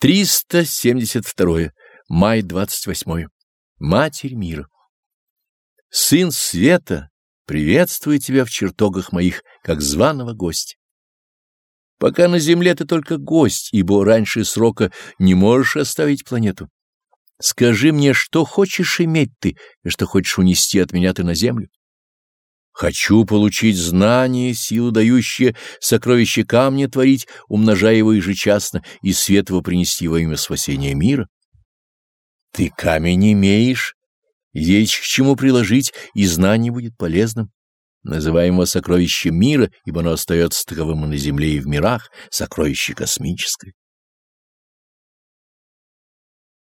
372. Май 28. Матерь мира. Сын света, приветствую тебя в чертогах моих, как званого гостя. Пока на земле ты только гость, ибо раньше срока не можешь оставить планету. Скажи мне, что хочешь иметь ты, и что хочешь унести от меня ты на землю. Хочу получить знание, силу дающие сокровища камня творить, умножая его ежечасно, и свет его принести во имя спасения мира. Ты камень имеешь, есть к чему приложить, и знание будет полезным. Называем его сокровищем мира, ибо оно остается таковым и на земле, и в мирах, сокровище космическое.